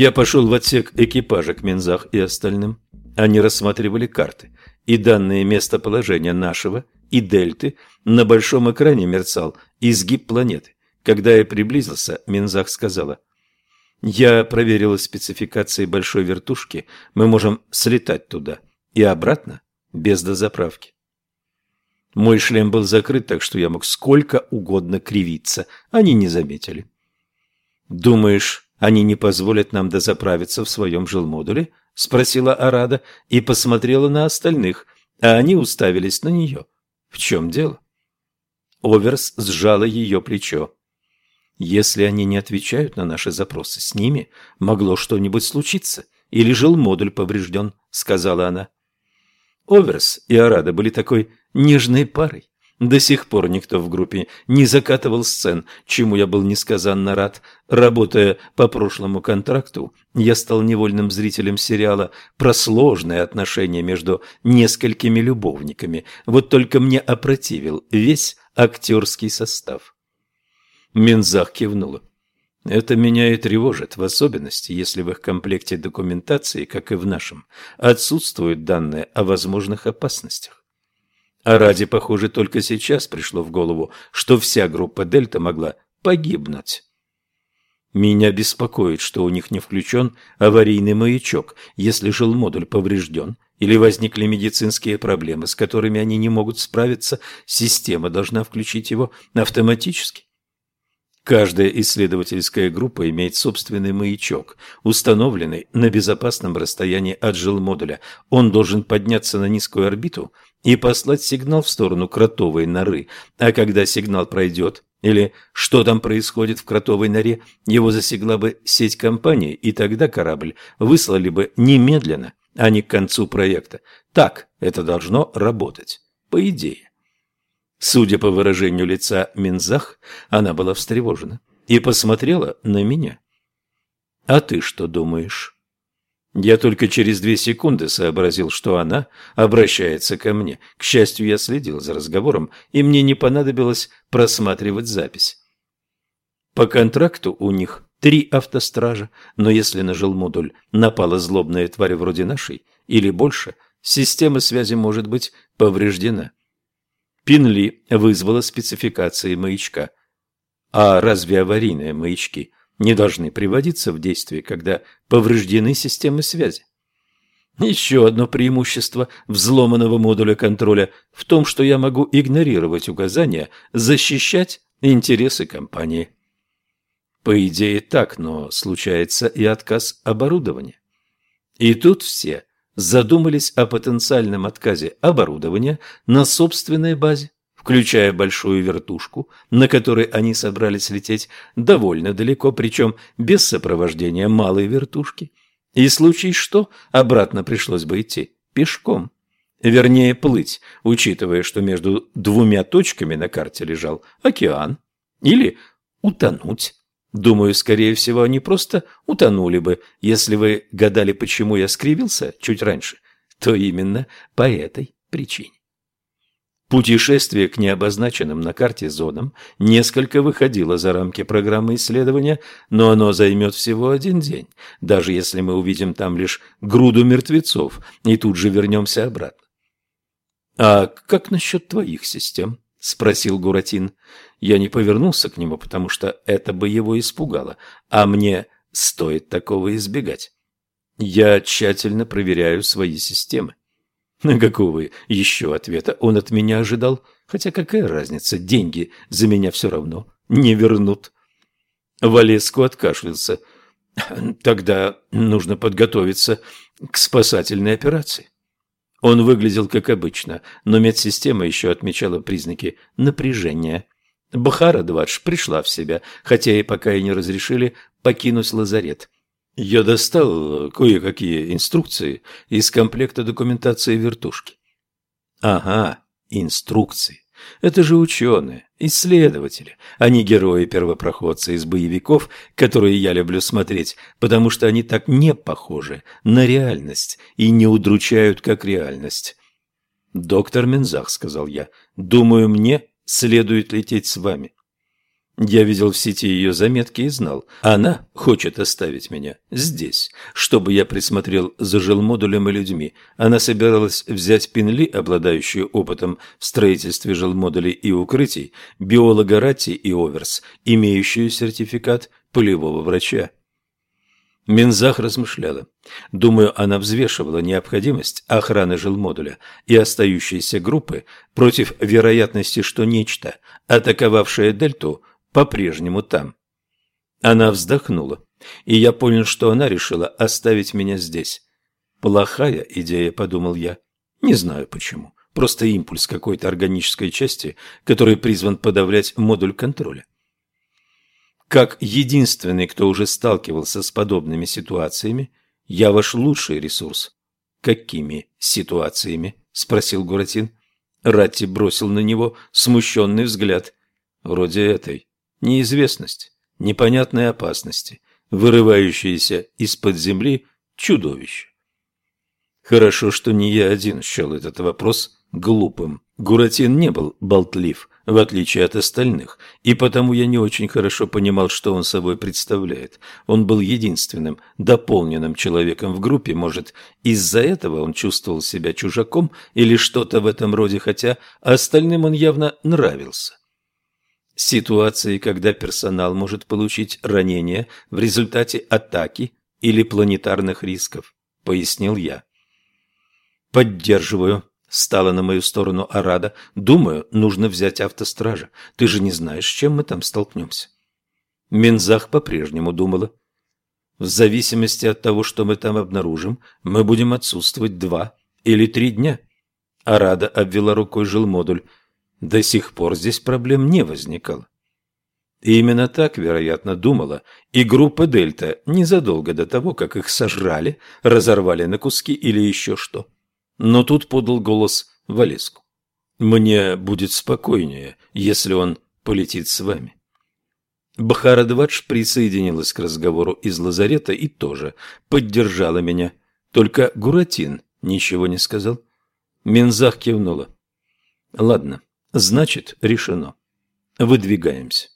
Я пошел в отсек экипажа к Минзах и остальным. Они рассматривали карты, и данные местоположения нашего и дельты на большом экране мерцал изгиб планеты. Когда я приблизился, Минзах сказала, «Я проверила спецификации большой вертушки, мы можем слетать туда и обратно без дозаправки». Мой шлем был закрыт, так что я мог сколько угодно кривиться, они не заметили. «Думаешь, они не позволят нам дозаправиться в своем жилмодуле?» – спросила Арада и посмотрела на остальных, а они уставились на нее. «В чем дело?» Оверс сжала ее плечо. «Если они не отвечают на наши запросы, с ними могло что-нибудь случиться, или жилмодуль поврежден», – сказала она. Оверс и Арада были такой нежной парой. До сих пор никто в группе не закатывал сцен, чему я был несказанно рад. Работая по прошлому контракту, я стал невольным зрителем сериала про сложные отношения между несколькими любовниками. Вот только мне опротивил весь актерский состав. Минзах кивнула. Это меня и тревожит, в особенности, если в их комплекте документации, как и в нашем, отсутствуют данные о возможных опасностях. А ради, похоже, только сейчас пришло в голову, что вся группа Дельта могла погибнуть. Меня беспокоит, что у них не включен аварийный маячок, если жилмодуль поврежден или возникли медицинские проблемы, с которыми они не могут справиться, система должна включить его автоматически. Каждая исследовательская группа имеет собственный маячок, установленный на безопасном расстоянии от жилмодуля. Он должен подняться на низкую орбиту и послать сигнал в сторону кротовой норы, а когда сигнал пройдет, или что там происходит в кротовой норе, его засекла бы сеть компании, и тогда корабль выслали бы немедленно, а не к концу проекта. Так это должно работать, по идее. Судя по выражению лица Минзах, она была встревожена и посмотрела на меня. «А ты что думаешь?» Я только через две секунды сообразил, что она обращается ко мне. К счастью, я следил за разговором, и мне не понадобилось просматривать запись. По контракту у них три автостража, но если на жилмодуль напала злобная тварь вроде нашей или больше, система связи может быть повреждена. Пинли вызвала спецификации маячка. А разве аварийные маячки не должны приводиться в действие, когда повреждены системы связи? Еще одно преимущество взломанного модуля контроля в том, что я могу игнорировать указания защищать интересы компании. По идее так, но случается и отказ оборудования. И тут все задумались о потенциальном отказе оборудования на собственной базе, включая большую вертушку, на которой они собрались лететь довольно далеко, причем без сопровождения малой вертушки. И случай что, обратно пришлось бы идти пешком. Вернее, плыть, учитывая, что между двумя точками на карте лежал океан. Или утонуть. Думаю, скорее всего, они просто утонули бы. Если вы гадали, почему я скривился чуть раньше, то именно по этой причине. Путешествие к необозначенным на карте зонам несколько выходило за рамки программы исследования, но оно займет всего один день, даже если мы увидим там лишь груду мертвецов и тут же вернемся обратно. «А как насчет твоих систем?» – спросил Гуратин. Я не повернулся к нему, потому что это бы его испугало, а мне стоит такого избегать. Я тщательно проверяю свои системы. На какого еще ответа он от меня ожидал? Хотя какая разница, деньги за меня все равно не вернут. Валеску откашлялся. Тогда нужно подготовиться к спасательной операции. Он выглядел как обычно, но медсистема еще отмечала признаки напряжения. Бахара-Двадж пришла в себя, хотя и пока ей не разрешили покинуть лазарет. Я достал кое-какие инструкции из комплекта документации вертушки. Ага, инструкции. Это же ученые, исследователи, а не герои-первопроходцы из боевиков, которые я люблю смотреть, потому что они так не похожи на реальность и не удручают как реальность. «Доктор Мензах», — сказал я, — «думаю, мне следует лететь с вами». Я видел в сети ее заметки и знал, она хочет оставить меня здесь, чтобы я присмотрел за жилмодулем и людьми. Она собиралась взять Пинли, обладающую опытом в строительстве жилмодулей и укрытий, биолога Ратти и Оверс, имеющую сертификат полевого врача. Минзах размышляла. Думаю, она взвешивала необходимость охраны жилмодуля и остающейся группы против вероятности, что нечто, атаковавшее Дельту, по-прежнему там. Она вздохнула, и я понял, что она решила оставить меня здесь. Плохая идея, подумал я. Не знаю почему. Просто импульс какой-то органической части, который призван подавлять модуль контроля. Как единственный, кто уже сталкивался с подобными ситуациями, я ваш лучший ресурс. Какими ситуациями? спросил Гуратин. Ратти бросил на него смущенный взгляд. Вроде этой. Неизвестность, непонятные опасности, вырывающиеся из-под земли чудовища. Хорошо, что не я один счел этот вопрос глупым. Гуратин не был болтлив, в отличие от остальных, и потому я не очень хорошо понимал, что он собой представляет. Он был единственным дополненным человеком в группе, может, из-за этого он чувствовал себя чужаком или что-то в этом роде, хотя остальным он явно нравился. Ситуации, когда персонал может получить ранение в результате атаки или планетарных рисков, пояснил я. Поддерживаю. Стала на мою сторону Арада. Думаю, нужно взять автостража. Ты же не знаешь, с чем мы там столкнемся. Минзах по-прежнему думала. В зависимости от того, что мы там обнаружим, мы будем отсутствовать два или три дня. Арада обвела рукой жилмодуль. До сих пор здесь проблем не возникало. И именно так, вероятно, думала и группа «Дельта» незадолго до того, как их сожрали, разорвали на куски или еще что. Но тут подал голос Валеску. «Мне будет спокойнее, если он полетит с вами». Бахарадвадж присоединилась к разговору из лазарета и тоже поддержала меня. Только Гуратин ничего не сказал. Минзах кивнула. «Ладно, значит, решено. Выдвигаемся».